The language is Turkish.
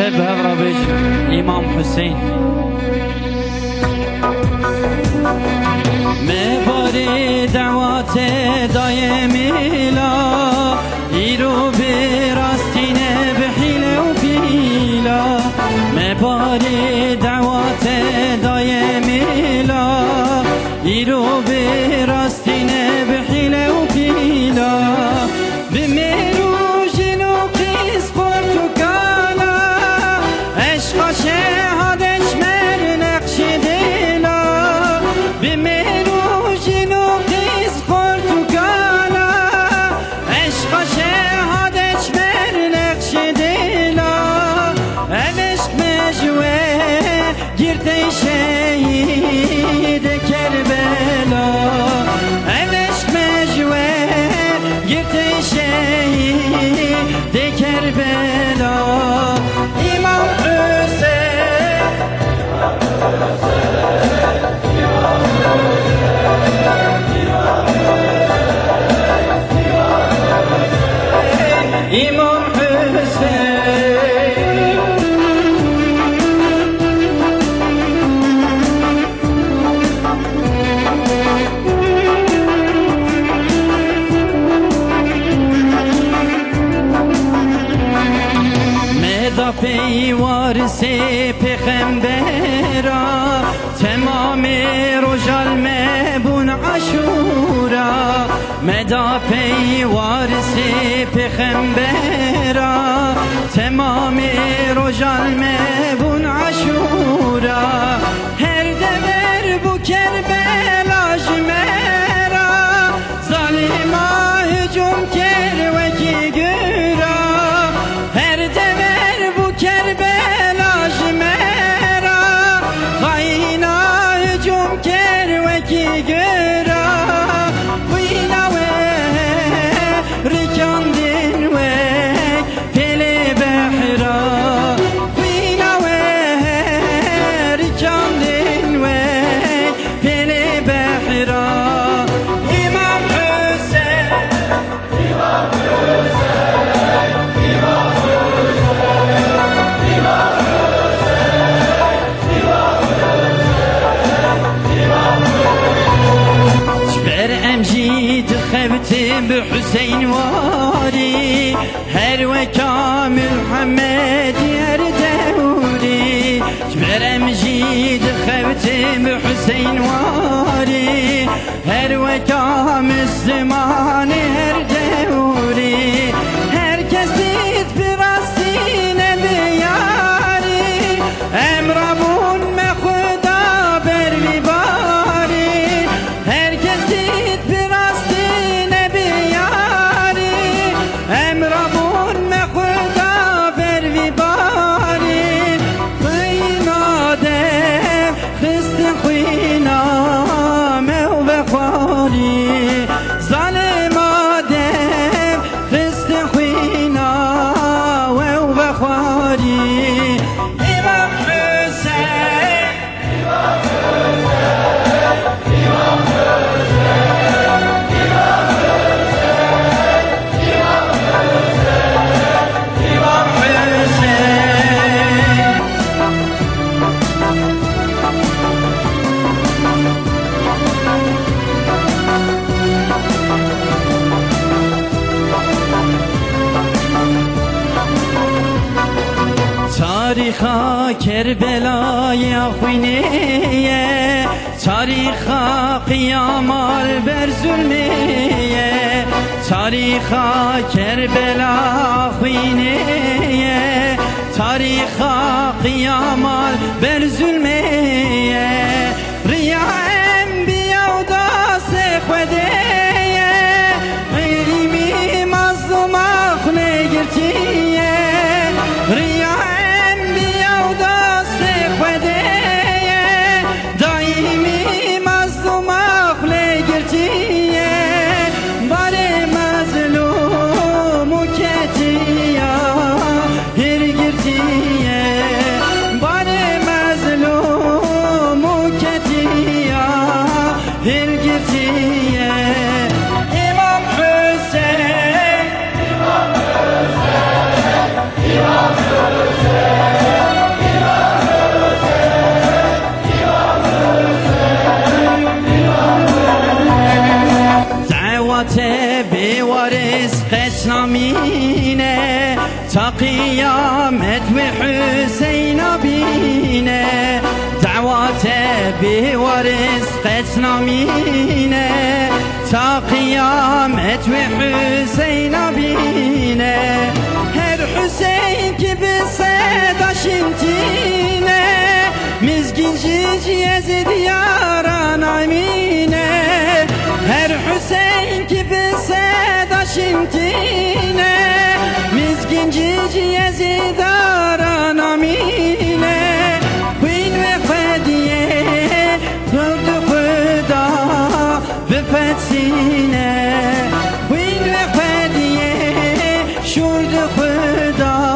سه بغربش امام حسین مباری دعوت دای میلا ایرو به راستینه به حیل و پیلا مباری دعوت دای میلا به پیغمبرا تمام رجال مبون عشورا مدا پی وارسی پیغمبرا تمام رجال مبون جيب حسين واري هر وكام الزمان هر تاریخا کربلای آخوینیه تاریخا قیامال بر ظلمیه تاریخا کربلا آخوینیه تاریخا قیامال بر ظلمیه Ve varizket namine Ta kıyamet ve Hüseyin abine Davate bi varizket namine Ta kıyamet ve Hüseyin abine Her Hüseyin gibi sedaşın tine Mizgin cici ezid صدا شمتینه مزگین جیجی یزید یاران امینه خوین و خدیه خود خدا بپتینه خوین و خدیه شورد خدا